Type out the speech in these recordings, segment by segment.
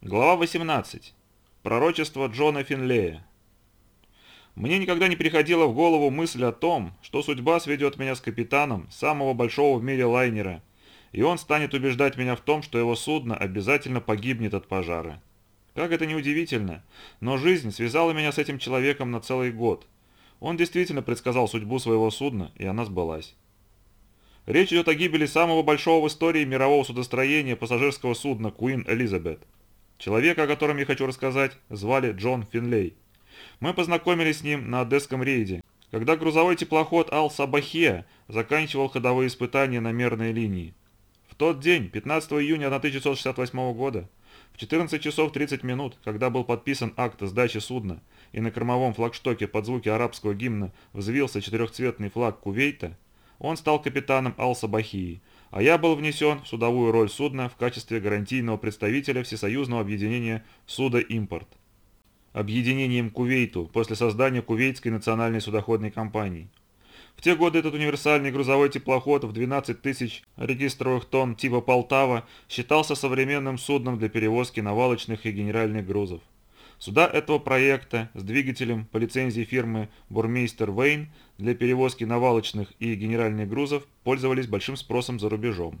Глава 18. Пророчество Джона Финлея. Мне никогда не приходила в голову мысль о том, что судьба сведет меня с капитаном самого большого в мире лайнера, и он станет убеждать меня в том, что его судно обязательно погибнет от пожара. Как это ни удивительно, но жизнь связала меня с этим человеком на целый год. Он действительно предсказал судьбу своего судна, и она сбылась. Речь идет о гибели самого большого в истории мирового судостроения пассажирского судна Queen Elizabeth. Человека, о котором я хочу рассказать, звали Джон Финлей. Мы познакомились с ним на Одесском рейде, когда грузовой теплоход Ал-Сабахия заканчивал ходовые испытания на мерной линии. В тот день, 15 июня 1968 года, в 14 часов 30 минут, когда был подписан акт сдачи судна, и на кормовом флагштоке под звуки арабского гимна взвился четырехцветный флаг Кувейта, он стал капитаном Ал-Сабахии, а я был внесен в судовую роль судна в качестве гарантийного представителя Всесоюзного объединения «Судоимпорт». Объединением Кувейту после создания Кувейтской национальной судоходной компании. В те годы этот универсальный грузовой теплоход в 12 тысяч регистровых тонн типа «Полтава» считался современным судном для перевозки навалочных и генеральных грузов. Суда этого проекта с двигателем по лицензии фирмы Бурмейстер Вейн для перевозки навалочных и генеральных грузов пользовались большим спросом за рубежом.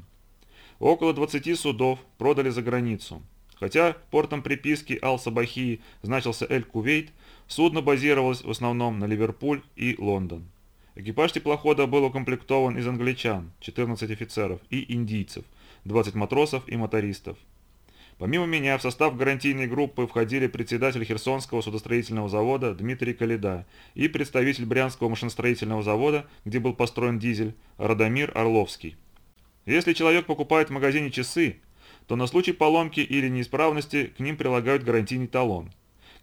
Около 20 судов продали за границу. Хотя портом приписки Ал-Сабахии значился Эль-Кувейт, судно базировалось в основном на Ливерпуль и Лондон. Экипаж теплохода был укомплектован из англичан, 14 офицеров, и индийцев, 20 матросов и мотористов. Помимо меня в состав гарантийной группы входили председатель Херсонского судостроительного завода Дмитрий Калида и представитель Брянского машиностроительного завода, где был построен дизель, Радомир Орловский. Если человек покупает в магазине часы, то на случай поломки или неисправности к ним прилагают гарантийный талон.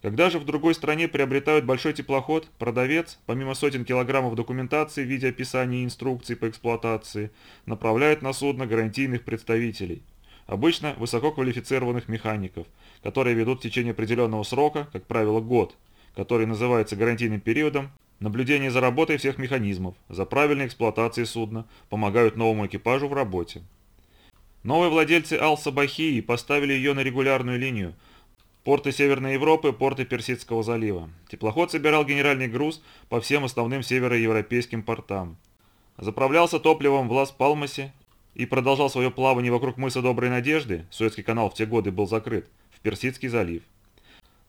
Когда же в другой стране приобретают большой теплоход, продавец, помимо сотен килограммов документации в виде описания и инструкций по эксплуатации, направляет на судно гарантийных представителей – Обычно высококвалифицированных механиков, которые ведут в течение определенного срока, как правило год, который называется гарантийным периодом, наблюдение за работой всех механизмов, за правильной эксплуатацией судна, помогают новому экипажу в работе. Новые владельцы Ал-Сабахии поставили ее на регулярную линию, порты Северной Европы, порты Персидского залива. Теплоход собирал генеральный груз по всем основным североевропейским портам. Заправлялся топливом в Лас-Палмасе и продолжал свое плавание вокруг мыса Доброй Надежды, Суэцкий канал в те годы был закрыт, в Персидский залив.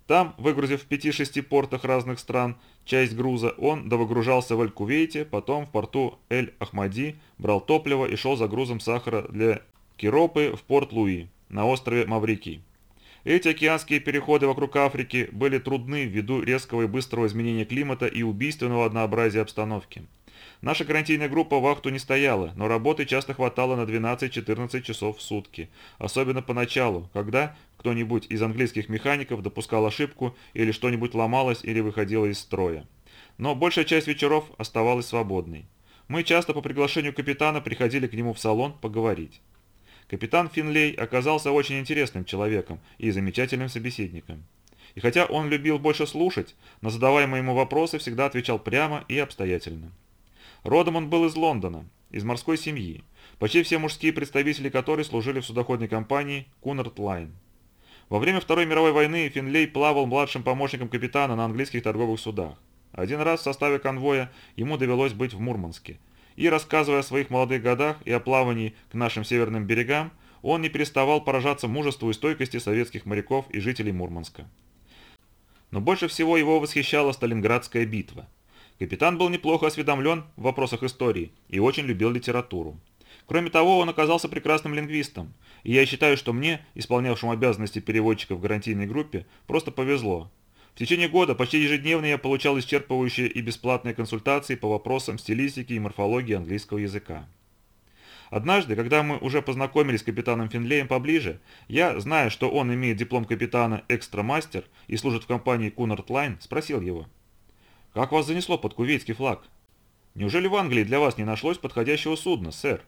Там, выгрузив в 5-6 портах разных стран часть груза, он довыгружался в Эль-Кувейте, потом в порту Эль-Ахмади, брал топливо и шел за грузом сахара для Киропы в порт Луи, на острове Маврикий. Эти океанские переходы вокруг Африки были трудны ввиду резкого и быстрого изменения климата и убийственного однообразия обстановки. Наша гарантийная группа вахту не стояла, но работы часто хватало на 12-14 часов в сутки, особенно поначалу, когда кто-нибудь из английских механиков допускал ошибку или что-нибудь ломалось или выходило из строя. Но большая часть вечеров оставалась свободной. Мы часто по приглашению капитана приходили к нему в салон поговорить. Капитан Финлей оказался очень интересным человеком и замечательным собеседником. И хотя он любил больше слушать, на задаваемые ему вопросы всегда отвечал прямо и обстоятельно. Родом он был из Лондона, из морской семьи, почти все мужские представители которой служили в судоходной компании Кунард Лайн. Во время Второй мировой войны Финлей плавал младшим помощником капитана на английских торговых судах. Один раз в составе конвоя ему довелось быть в Мурманске. И рассказывая о своих молодых годах и о плавании к нашим северным берегам, он не переставал поражаться мужеству и стойкости советских моряков и жителей Мурманска. Но больше всего его восхищала Сталинградская битва – Капитан был неплохо осведомлен в вопросах истории и очень любил литературу. Кроме того, он оказался прекрасным лингвистом, и я считаю, что мне, исполнявшему обязанности переводчика в гарантийной группе, просто повезло. В течение года почти ежедневно я получал исчерпывающие и бесплатные консультации по вопросам стилистики и морфологии английского языка. Однажды, когда мы уже познакомились с капитаном Финлеем поближе, я, зная, что он имеет диплом капитана «Экстра-мастер» и служит в компании Кунард Лайн, спросил его – как вас занесло под кувейтский флаг? Неужели в Англии для вас не нашлось подходящего судна, сэр?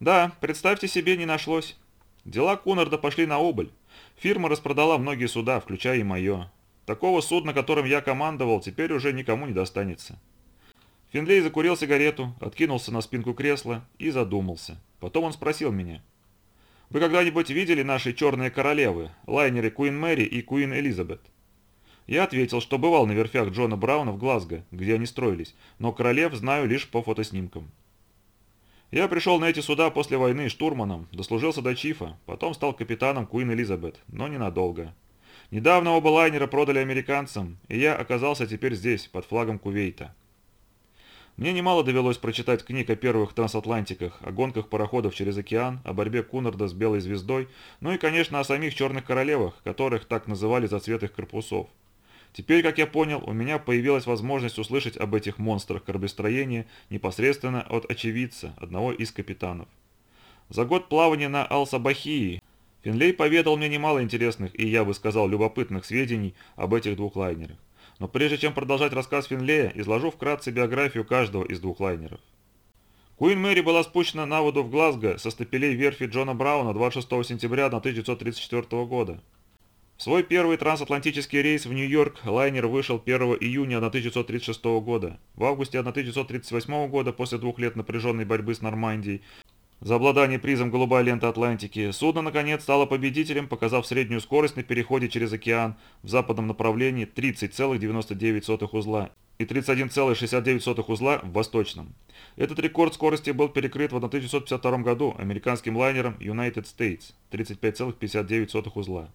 Да, представьте себе, не нашлось. Дела Кунарда пошли на убыль. Фирма распродала многие суда, включая и мое. Такого судна, которым я командовал, теперь уже никому не достанется. Финлей закурил сигарету, откинулся на спинку кресла и задумался. Потом он спросил меня. Вы когда-нибудь видели наши черные королевы, лайнеры Куин Мэри и Куин Элизабет? Я ответил, что бывал на верфях Джона Брауна в Глазго, где они строились, но королев знаю лишь по фотоснимкам. Я пришел на эти суда после войны штурманом, дослужился до чифа, потом стал капитаном Куин Элизабет, но ненадолго. Недавно оба лайнера продали американцам, и я оказался теперь здесь, под флагом Кувейта. Мне немало довелось прочитать книг о первых трансатлантиках, о гонках пароходов через океан, о борьбе Кунарда с Белой звездой, ну и, конечно, о самих черных королевах, которых так называли за цвет их корпусов. Теперь, как я понял, у меня появилась возможность услышать об этих монстрах кораблестроения непосредственно от очевидца, одного из капитанов. За год плавания на Алсабахии Финлей поведал мне немало интересных и, я бы сказал, любопытных сведений об этих двух лайнерах. Но прежде чем продолжать рассказ Финлея, изложу вкратце биографию каждого из двух лайнеров. Куин Мэри была спущена на воду в Глазго со стапелей верфи Джона Брауна 26 сентября 1934 года. В свой первый трансатлантический рейс в Нью-Йорк лайнер вышел 1 июня 1936 года. В августе 1938 года, после двух лет напряженной борьбы с Нормандией, за обладание призом «Голубая лента Атлантики» судно, наконец, стало победителем, показав среднюю скорость на переходе через океан в западном направлении 30,99 узла и 31,69 узла в восточном. Этот рекорд скорости был перекрыт в 1952 году американским лайнером United States 35,59 узла.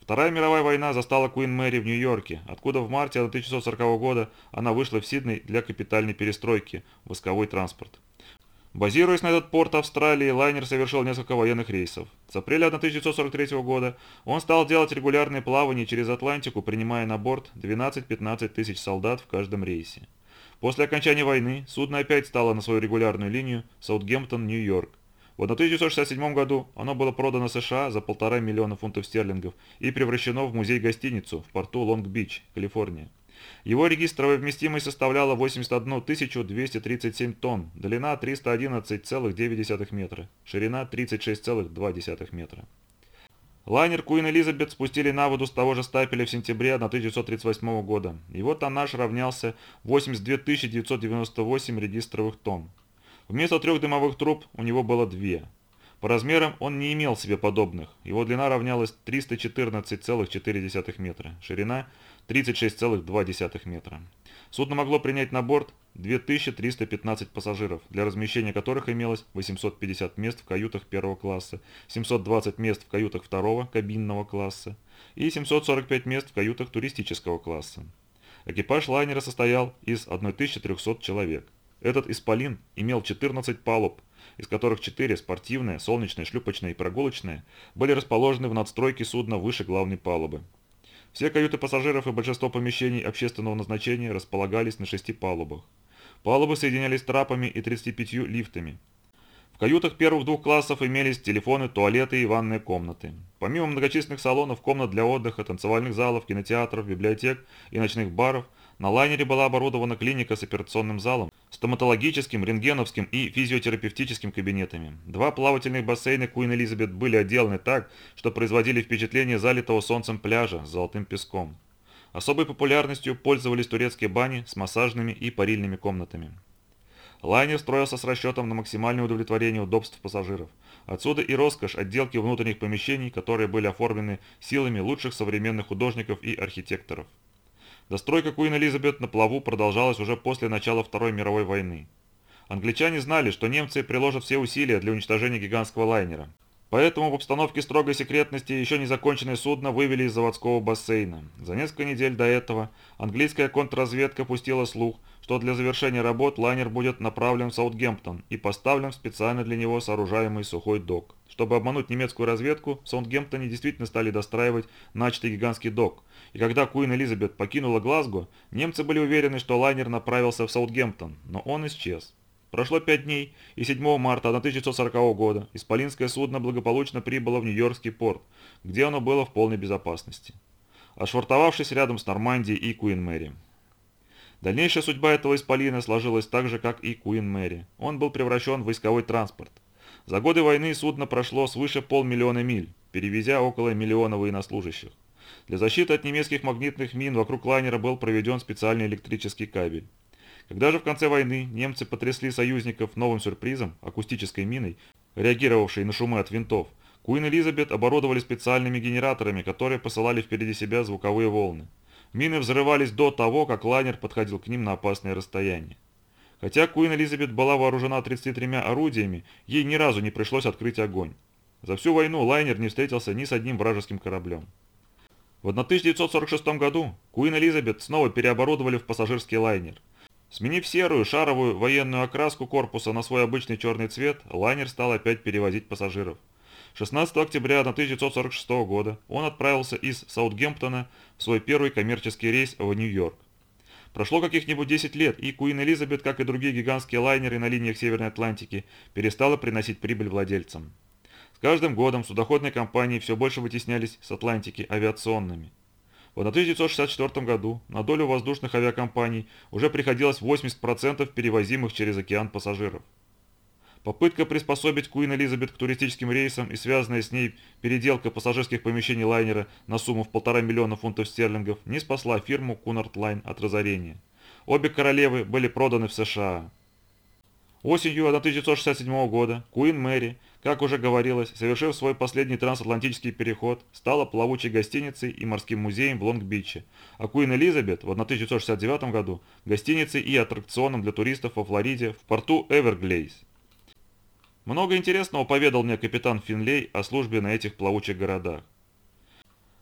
Вторая мировая война застала Куин Мэри в Нью-Йорке, откуда в марте 1940 года она вышла в Сидней для капитальной перестройки – восковой транспорт. Базируясь на этот порт Австралии, лайнер совершил несколько военных рейсов. С апреля 1943 года он стал делать регулярные плавания через Атлантику, принимая на борт 12-15 тысяч солдат в каждом рейсе. После окончания войны судно опять стало на свою регулярную линию Саутгемптон-Нью-Йорк, в 1967 году оно было продано США за полтора миллиона фунтов стерлингов и превращено в музей-гостиницу в порту Лонг-Бич, Калифорния. Его регистровая вместимость составляла 81 237 тонн, длина 311,9 метра, ширина 36,2 метра. Лайнер Куин Элизабет спустили на воду с того же стапеля в сентябре 1938 года. Его тоннаж равнялся 82 998 регистровых тонн. Вместо трех дымовых труб у него было две. По размерам он не имел себе подобных. Его длина равнялась 314,4 метра, ширина 36,2 метра. Судно могло принять на борт 2315 пассажиров, для размещения которых имелось 850 мест в каютах первого класса, 720 мест в каютах второго кабинного класса и 745 мест в каютах туристического класса. Экипаж лайнера состоял из 1300 человек. Этот исполин имел 14 палуб, из которых 4 спортивные, солнечные, шлюпочные и прогулочные были расположены в надстройке судна выше главной палубы. Все каюты пассажиров и большинство помещений общественного назначения располагались на шести палубах. Палубы соединялись трапами и 35 лифтами. В каютах первых двух классов имелись телефоны, туалеты и ванные комнаты. Помимо многочисленных салонов, комнат для отдыха, танцевальных залов, кинотеатров, библиотек и ночных баров, на лайнере была оборудована клиника с операционным залом, стоматологическим, рентгеновским и физиотерапевтическим кабинетами. Два плавательных бассейна Куин Элизабет были отделаны так, что производили впечатление залитого солнцем пляжа с золотым песком. Особой популярностью пользовались турецкие бани с массажными и парильными комнатами. Лайнер строился с расчетом на максимальное удовлетворение удобств пассажиров. Отсюда и роскошь отделки внутренних помещений, которые были оформлены силами лучших современных художников и архитекторов. Достройка Куин Элизабет на плаву продолжалась уже после начала Второй мировой войны. Англичане знали, что немцы приложат все усилия для уничтожения гигантского лайнера. Поэтому в обстановке строгой секретности еще незаконченное судно вывели из заводского бассейна. За несколько недель до этого английская контрразведка пустила слух, что для завершения работ лайнер будет направлен в Саутгемптон и поставлен в специально для него сооружаемый сухой док. Чтобы обмануть немецкую разведку, в Саутгемптоне действительно стали достраивать начатый гигантский док, и когда Куин Элизабет покинула Глазго, немцы были уверены, что лайнер направился в Саутгемптон, но он исчез. Прошло пять дней, и 7 марта 1940 года исполинское судно благополучно прибыло в Нью-Йоркский порт, где оно было в полной безопасности, ошвартовавшись рядом с Нормандией и Куин Мэри. Дальнейшая судьба этого исполина сложилась так же, как и Куин Мэри. Он был превращен в войсковой транспорт. За годы войны судно прошло свыше полмиллиона миль, перевезя около миллиона военнослужащих. Для защиты от немецких магнитных мин вокруг лайнера был проведен специальный электрический кабель. Когда же в конце войны немцы потрясли союзников новым сюрпризом, акустической миной, реагировавшей на шумы от винтов, Куин Элизабет оборудовали специальными генераторами, которые посылали впереди себя звуковые волны. Мины взрывались до того, как лайнер подходил к ним на опасное расстояние. Хотя Куин Элизабет была вооружена 33 орудиями, ей ни разу не пришлось открыть огонь. За всю войну лайнер не встретился ни с одним вражеским кораблем. В 1946 году Куин Элизабет снова переоборудовали в пассажирский лайнер. Сменив серую шаровую военную окраску корпуса на свой обычный черный цвет, лайнер стал опять перевозить пассажиров. 16 октября 1946 года он отправился из Саутгемптона в свой первый коммерческий рейс в Нью-Йорк. Прошло каких-нибудь 10 лет, и Куин Элизабет, как и другие гигантские лайнеры на линиях Северной Атлантики, перестала приносить прибыль владельцам. С каждым годом судоходные компании все больше вытеснялись с Атлантики авиационными. В 1964 году на долю воздушных авиакомпаний уже приходилось 80% перевозимых через океан пассажиров. Попытка приспособить Куин Элизабет к туристическим рейсам и связанная с ней переделка пассажирских помещений лайнера на сумму в полтора миллиона фунтов стерлингов не спасла фирму Кунард Лайн от разорения. Обе королевы были проданы в США. Осенью 1967 года Куин Мэри, как уже говорилось, совершив свой последний трансатлантический переход, стала плавучей гостиницей и морским музеем в Лонг-Биче, а Куин Элизабет в 1969 году гостиницей и аттракционом для туристов во Флориде в порту Эверглейс. Много интересного поведал мне капитан Финлей о службе на этих плавучих городах.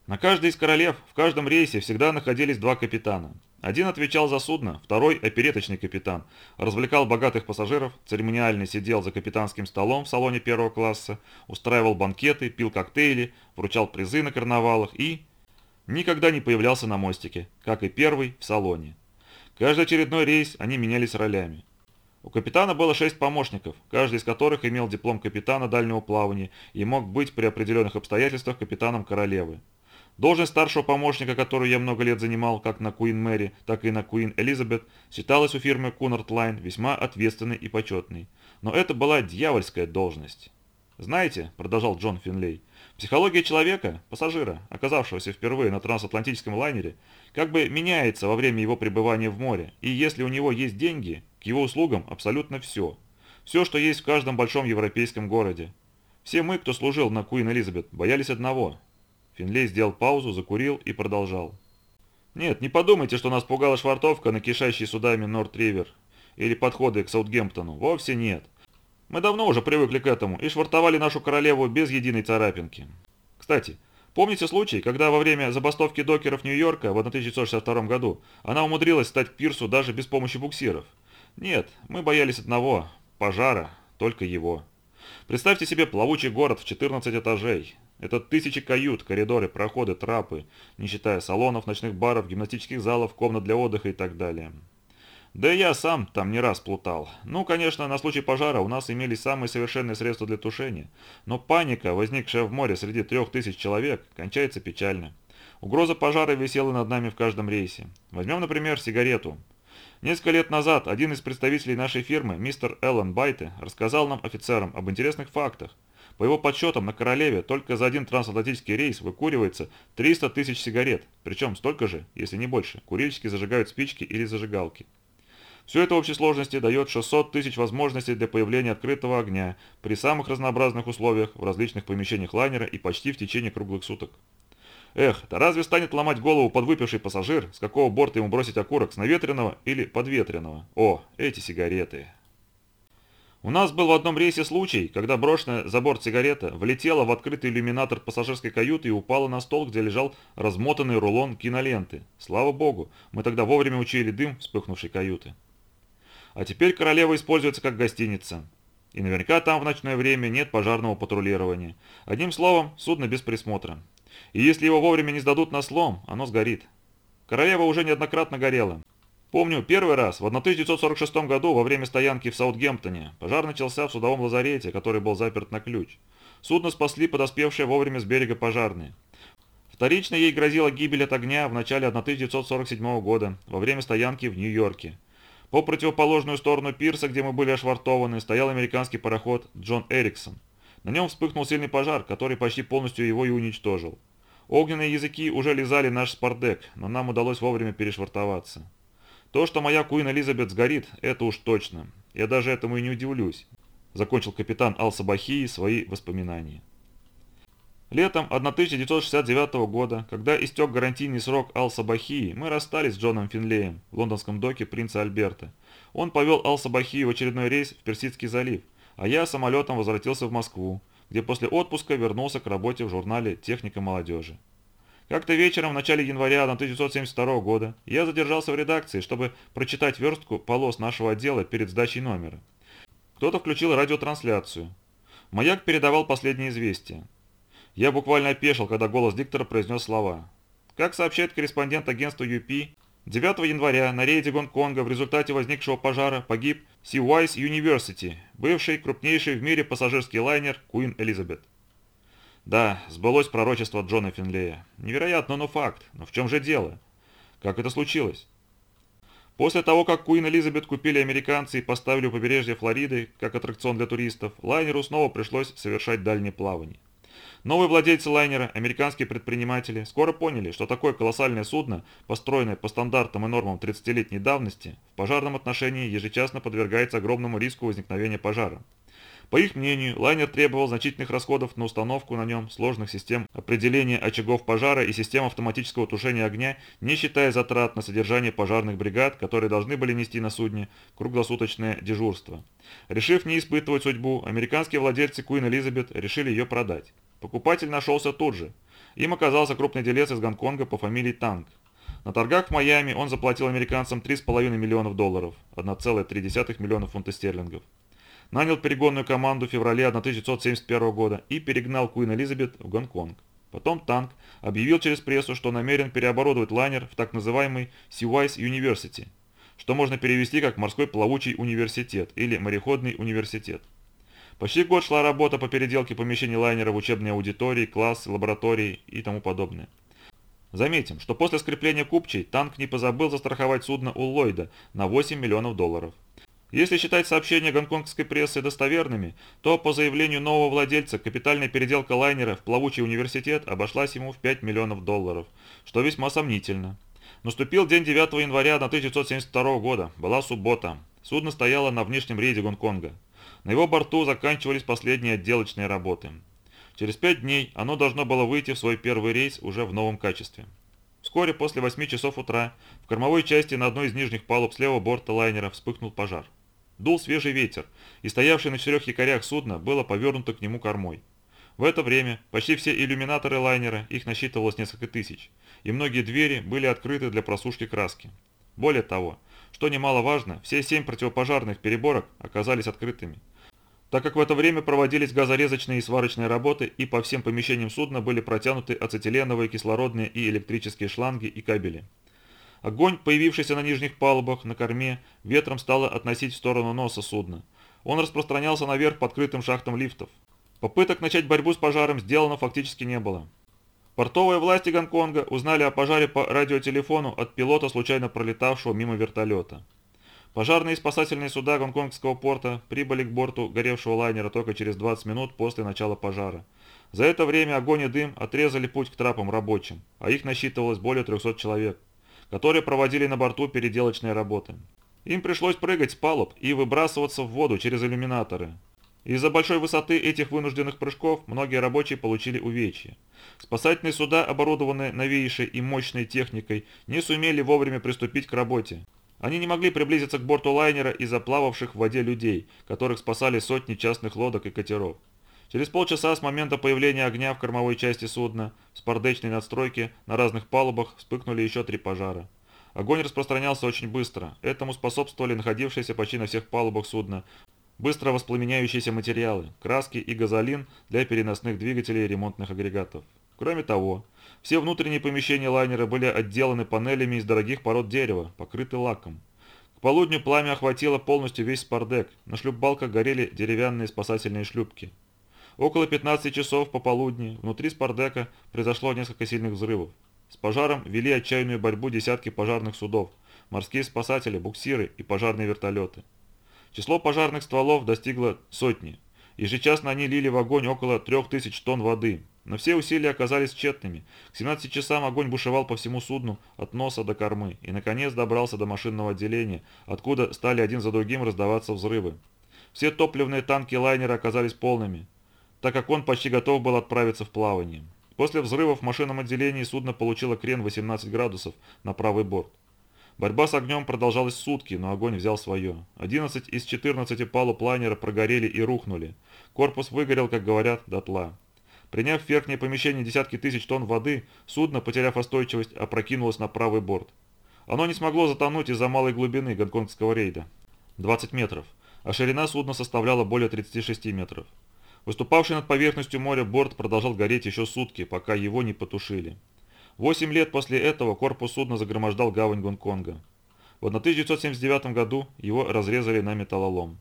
На каждой из королев в каждом рейсе всегда находились два капитана. Один отвечал за судно, второй – опереточный капитан. Развлекал богатых пассажиров, церемониально сидел за капитанским столом в салоне первого класса, устраивал банкеты, пил коктейли, вручал призы на карнавалах и... Никогда не появлялся на мостике, как и первый в салоне. Каждый очередной рейс они менялись ролями. У капитана было шесть помощников, каждый из которых имел диплом капитана дальнего плавания и мог быть при определенных обстоятельствах капитаном королевы. Должность старшего помощника, которую я много лет занимал как на Куин Мэри, так и на Куин Элизабет, считалась у фирмы Кунард Лайн весьма ответственной и почетной. Но это была дьявольская должность. «Знаете», – продолжал Джон Финлей, – «психология человека, пассажира, оказавшегося впервые на трансатлантическом лайнере, как бы меняется во время его пребывания в море, и если у него есть деньги, к его услугам абсолютно все. Все, что есть в каждом большом европейском городе. Все мы, кто служил на Куин Элизабет, боялись одного. Финлей сделал паузу, закурил и продолжал. Нет, не подумайте, что нас пугала швартовка на кишащей судами Норт-Ривер или подходы к Саутгемптону. Вовсе нет. Мы давно уже привыкли к этому и швартовали нашу королеву без единой царапинки. Кстати, помните случай, когда во время забастовки докеров Нью-Йорка в 1962 году она умудрилась стать к пирсу даже без помощи буксиров? Нет, мы боялись одного – пожара, только его. Представьте себе плавучий город в 14 этажей. Это тысячи кают, коридоры, проходы, трапы, не считая салонов, ночных баров, гимнастических залов, комнат для отдыха и так далее. Да я сам там не раз плутал. Ну, конечно, на случай пожара у нас имелись самые совершенные средства для тушения. Но паника, возникшая в море среди трех тысяч человек, кончается печально. Угроза пожара висела над нами в каждом рейсе. Возьмем, например, сигарету. Несколько лет назад один из представителей нашей фирмы, мистер Эллен Байте, рассказал нам, офицерам, об интересных фактах. По его подсчетам, на Королеве только за один трансатлантический рейс выкуривается 300 тысяч сигарет, причем столько же, если не больше, курильщики зажигают спички или зажигалки. Все это в общей сложности дает 600 тысяч возможностей для появления открытого огня при самых разнообразных условиях в различных помещениях лайнера и почти в течение круглых суток. Эх, да разве станет ломать голову подвыпивший пассажир, с какого борта ему бросить окурок, с наветренного или подветренного? О, эти сигареты. У нас был в одном рейсе случай, когда брошенная за борт сигарета влетела в открытый иллюминатор пассажирской каюты и упала на стол, где лежал размотанный рулон киноленты. Слава богу, мы тогда вовремя учили дым вспыхнувшей каюты. А теперь королева используется как гостиница. И наверняка там в ночное время нет пожарного патрулирования. Одним словом, судно без присмотра. И если его вовремя не сдадут на слом, оно сгорит. Королева уже неоднократно горела. Помню, первый раз, в 1946 году, во время стоянки в Саутгемптоне, пожар начался в судовом лазарете, который был заперт на ключ. Судно спасли подоспевшие вовремя с берега пожарные. Вторично ей грозила гибель от огня в начале 1947 года, во время стоянки в Нью-Йорке. По противоположную сторону пирса, где мы были ошвартованы, стоял американский пароход «Джон Эриксон». На нем вспыхнул сильный пожар, который почти полностью его и уничтожил. Огненные языки уже лизали наш спардек, но нам удалось вовремя перешвартоваться. То, что моя Куин Элизабет сгорит, это уж точно. Я даже этому и не удивлюсь. Закончил капитан Ал-Сабахии свои воспоминания. Летом 1969 года, когда истек гарантийный срок Ал-Сабахии, мы расстались с Джоном Финлеем в лондонском доке принца Альберта. Он повел Ал-Сабахии в очередной рейс в Персидский залив, а я самолетом возвратился в Москву, где после отпуска вернулся к работе в журнале «Техника молодежи». Как-то вечером в начале января 1972 года я задержался в редакции, чтобы прочитать верстку полос нашего отдела перед сдачей номера. Кто-то включил радиотрансляцию. Маяк передавал последние известия. Я буквально опешил, когда голос диктора произнес слова. Как сообщает корреспондент агентства UP, 9 января на рейде Гонконга в результате возникшего пожара погиб Seawise University, бывший крупнейший в мире пассажирский лайнер Queen Elizabeth. Да, сбылось пророчество Джона Финлея. Невероятно, но факт. Но в чем же дело? Как это случилось? После того, как Куин Элизабет купили американцы и поставили у побережья Флориды как аттракцион для туристов, лайнеру снова пришлось совершать дальние плавания. Новые владельцы лайнера, американские предприниматели, скоро поняли, что такое колоссальное судно, построенное по стандартам и нормам 30-летней давности, в пожарном отношении ежечасно подвергается огромному риску возникновения пожара. По их мнению, лайнер требовал значительных расходов на установку на нем сложных систем определения очагов пожара и систем автоматического тушения огня, не считая затрат на содержание пожарных бригад, которые должны были нести на судне круглосуточное дежурство. Решив не испытывать судьбу, американские владельцы Queen Elizabeth решили ее продать. Покупатель нашелся тут же. Им оказался крупный делец из Гонконга по фамилии Танк. На торгах в Майами он заплатил американцам 3,5 миллионов долларов, 1,3 миллиона фунтов стерлингов. Нанял перегонную команду в феврале 1971 года и перегнал Куин Элизабет в Гонконг. Потом Танк объявил через прессу, что намерен переоборудовать лайнер в так называемый Seawise University, что можно перевести как «морской плавучий университет» или «мореходный университет». Почти год шла работа по переделке помещений лайнера в учебные аудитории, классы, лаборатории и тому подобное. Заметим, что после скрепления купчей танк не позабыл застраховать судно у Ллойда на 8 миллионов долларов. Если считать сообщения гонконгской прессы достоверными, то по заявлению нового владельца капитальная переделка лайнера в плавучий университет обошлась ему в 5 миллионов долларов, что весьма сомнительно. Наступил день 9 января 1972 года, была суббота. Судно стояло на внешнем рейде Гонконга. На его борту заканчивались последние отделочные работы. Через пять дней оно должно было выйти в свой первый рейс уже в новом качестве. Вскоре после 8 часов утра в кормовой части на одной из нижних палуб с левого борта лайнера вспыхнул пожар. Дул свежий ветер, и стоявшее на четырех якорях судно было повернуто к нему кормой. В это время почти все иллюминаторы лайнера, их насчитывалось несколько тысяч, и многие двери были открыты для просушки краски. Более того, что немаловажно, все семь противопожарных переборок оказались открытыми так как в это время проводились газорезочные и сварочные работы и по всем помещениям судна были протянуты ацетиленовые, кислородные и электрические шланги и кабели. Огонь, появившийся на нижних палубах, на корме, ветром стало относить в сторону носа судна. Он распространялся наверх по открытым шахтам лифтов. Попыток начать борьбу с пожаром сделано фактически не было. Портовые власти Гонконга узнали о пожаре по радиотелефону от пилота, случайно пролетавшего мимо вертолета. Пожарные и спасательные суда гонконгского порта прибыли к борту горевшего лайнера только через 20 минут после начала пожара. За это время огонь и дым отрезали путь к трапам рабочим, а их насчитывалось более 300 человек, которые проводили на борту переделочные работы. Им пришлось прыгать с палуб и выбрасываться в воду через иллюминаторы. Из-за большой высоты этих вынужденных прыжков многие рабочие получили увечья. Спасательные суда, оборудованные новейшей и мощной техникой, не сумели вовремя приступить к работе, они не могли приблизиться к борту лайнера из-за плававших в воде людей, которых спасали сотни частных лодок и катеров. Через полчаса с момента появления огня в кормовой части судна, в спардечной надстройке, на разных палубах вспыхнули еще три пожара. Огонь распространялся очень быстро. Этому способствовали находившиеся почти на всех палубах судна быстро воспламеняющиеся материалы, краски и газолин для переносных двигателей и ремонтных агрегатов. Кроме того, все внутренние помещения лайнера были отделаны панелями из дорогих пород дерева, покрыты лаком. К полудню пламя охватило полностью весь спардек, на шлюпбалках горели деревянные спасательные шлюпки. Около 15 часов пополудни внутри спардека произошло несколько сильных взрывов. С пожаром вели отчаянную борьбу десятки пожарных судов, морские спасатели, буксиры и пожарные вертолеты. Число пожарных стволов достигло сотни. Ежечасно они лили в огонь около 3000 тонн воды, но все усилия оказались тщетными. К 17 часам огонь бушевал по всему судну, от носа до кормы, и наконец добрался до машинного отделения, откуда стали один за другим раздаваться взрывы. Все топливные танки лайнера оказались полными. так как он почти готов был отправиться в плавание. После взрыва в машинном отделении судно получило крен 18 градусов на правый борт. Борьба с огнем продолжалась сутки, но огонь взял свое. 11 из 14 палуб лайнера прогорели и рухнули. Корпус выгорел, как говорят, дотла. Приняв в верхнее помещение десятки тысяч тонн воды, судно, потеряв остойчивость, опрокинулось на правый борт. Оно не смогло затонуть из-за малой глубины гонконгского рейда – 20 метров, а ширина судна составляла более 36 метров. Выступавший над поверхностью моря борт продолжал гореть еще сутки, пока его не потушили. Восемь лет после этого корпус судна загромождал гавань Гонконга. В 1979 году его разрезали на металлолом.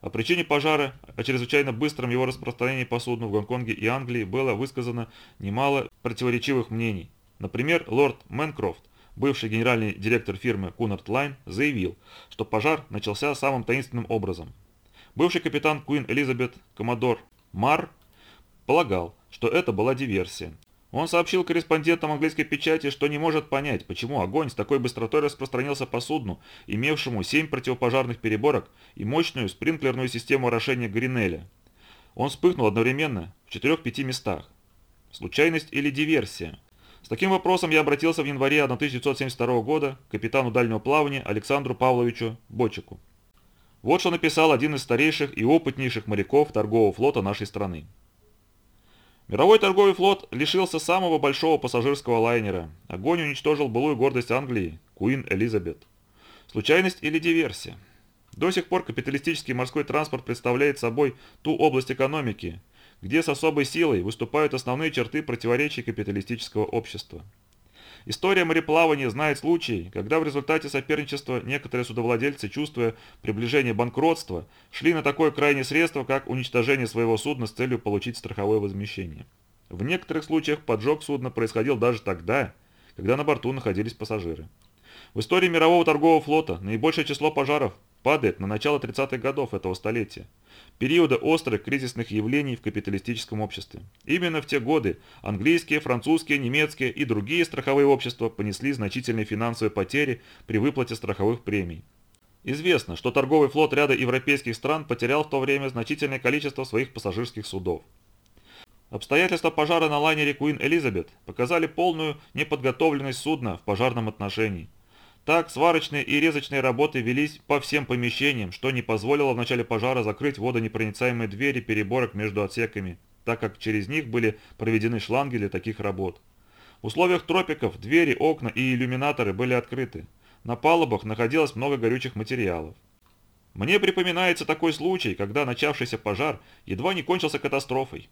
О причине пожара, о чрезвычайно быстром его распространении по судну в Гонконге и Англии было высказано немало противоречивых мнений. Например, лорд Мэнкрофт, бывший генеральный директор фирмы Cunard Line, заявил, что пожар начался самым таинственным образом. Бывший капитан Куин Элизабет, коммодор Мар, полагал, что это была диверсия, он сообщил корреспондентам английской печати, что не может понять, почему огонь с такой быстротой распространился по судну, имевшему 7 противопожарных переборок и мощную спринклерную систему орошения Гринеля. Он вспыхнул одновременно в 4-5 местах. Случайность или диверсия? С таким вопросом я обратился в январе 1972 года к капитану дальнего плавания Александру Павловичу Бочику. Вот что написал один из старейших и опытнейших моряков торгового флота нашей страны. Мировой торговый флот лишился самого большого пассажирского лайнера. Огонь уничтожил былую гордость Англии, Куин Элизабет. Случайность или диверсия? До сих пор капиталистический морской транспорт представляет собой ту область экономики, где с особой силой выступают основные черты противоречий капиталистического общества. История мореплавания знает случаи, когда в результате соперничества некоторые судовладельцы, чувствуя приближение банкротства, шли на такое крайнее средство, как уничтожение своего судна с целью получить страховое возмещение. В некоторых случаях поджог судна происходил даже тогда, когда на борту находились пассажиры. В истории мирового торгового флота наибольшее число пожаров падает на начало 30-х годов этого столетия, периода острых кризисных явлений в капиталистическом обществе. Именно в те годы английские, французские, немецкие и другие страховые общества понесли значительные финансовые потери при выплате страховых премий. Известно, что торговый флот ряда европейских стран потерял в то время значительное количество своих пассажирских судов. Обстоятельства пожара на лайнере Queen Elizabeth показали полную неподготовленность судна в пожарном отношении – так, сварочные и резочные работы велись по всем помещениям, что не позволило в начале пожара закрыть водонепроницаемые двери переборок между отсеками, так как через них были проведены шланги для таких работ. В условиях тропиков двери, окна и иллюминаторы были открыты. На палубах находилось много горючих материалов. Мне припоминается такой случай, когда начавшийся пожар едва не кончился катастрофой.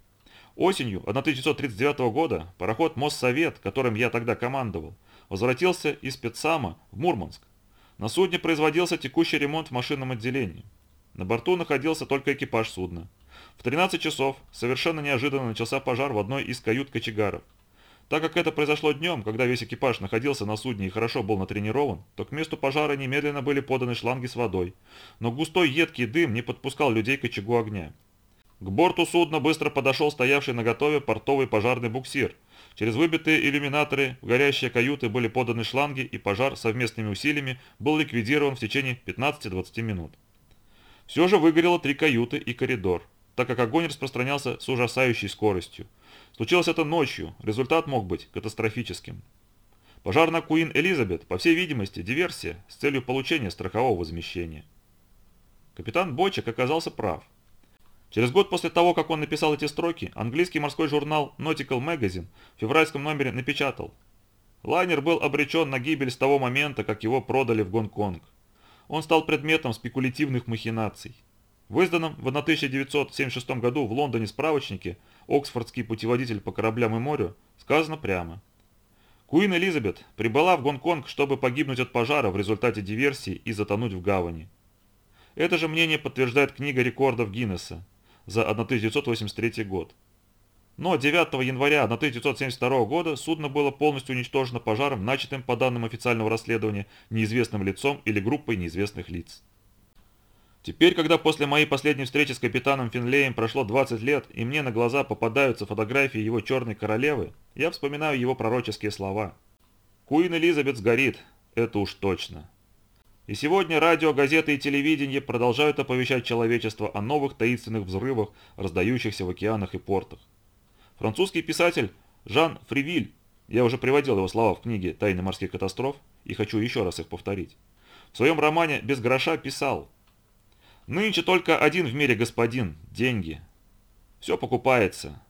Осенью 1939 года пароход «Моссовет», которым я тогда командовал, возвратился из Петсама в Мурманск. На судне производился текущий ремонт в машинном отделении. На борту находился только экипаж судна. В 13 часов совершенно неожиданно начался пожар в одной из кают кочегаров. Так как это произошло днем, когда весь экипаж находился на судне и хорошо был натренирован, то к месту пожара немедленно были поданы шланги с водой. Но густой едкий дым не подпускал людей к очагу огня. К борту судна быстро подошел стоявший на готове портовый пожарный буксир – Через выбитые иллюминаторы в горящие каюты были поданы шланги, и пожар совместными усилиями был ликвидирован в течение 15-20 минут. Все же выгорело три каюты и коридор, так как огонь распространялся с ужасающей скоростью. Случилось это ночью, результат мог быть катастрофическим. Пожар на Куин Элизабет, по всей видимости, диверсия с целью получения страхового возмещения. Капитан Бочек оказался прав. Через год после того, как он написал эти строки, английский морской журнал Nautical Magazine в февральском номере напечатал «Лайнер был обречен на гибель с того момента, как его продали в Гонконг. Он стал предметом спекулятивных махинаций». В изданном в 1976 году в Лондоне справочнике «Оксфордский путеводитель по кораблям и морю» сказано прямо. Куин Элизабет прибыла в Гонконг, чтобы погибнуть от пожара в результате диверсии и затонуть в гавани. Это же мнение подтверждает книга рекордов Гиннесса, за 1983 год. Но 9 января 1972 года судно было полностью уничтожено пожаром, начатым по данным официального расследования неизвестным лицом или группой неизвестных лиц. Теперь, когда после моей последней встречи с капитаном Финлеем прошло 20 лет, и мне на глаза попадаются фотографии его черной королевы, я вспоминаю его пророческие слова. «Куин Элизабет сгорит, это уж точно». И сегодня радио, газеты и телевидение продолжают оповещать человечество о новых таинственных взрывах, раздающихся в океанах и портах. Французский писатель Жан Фривиль, я уже приводил его слова в книге «Тайны морских катастроф» и хочу еще раз их повторить, в своем романе «Без гроша» писал «Нынче только один в мире господин – деньги. Все покупается.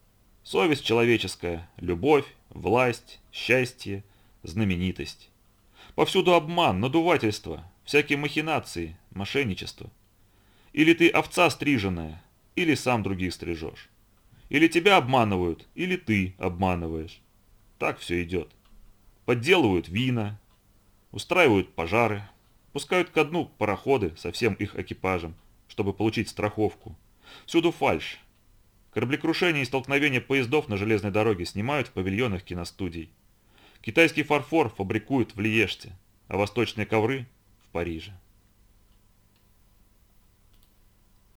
Совесть человеческая, любовь, власть, счастье, знаменитость. Повсюду обман, надувательство, всякие махинации, мошенничество. Или ты овца стриженная, или сам других стрижешь. Или тебя обманывают, или ты обманываешь. Так все идет. Подделывают вина, устраивают пожары, пускают ко дну пароходы со всем их экипажем, чтобы получить страховку. Всюду фальшь. Кораблекрушения и столкновения поездов на железной дороге снимают в павильонах киностудий. Китайский фарфор фабрикуют в Лиеште, а восточные ковры – Париже.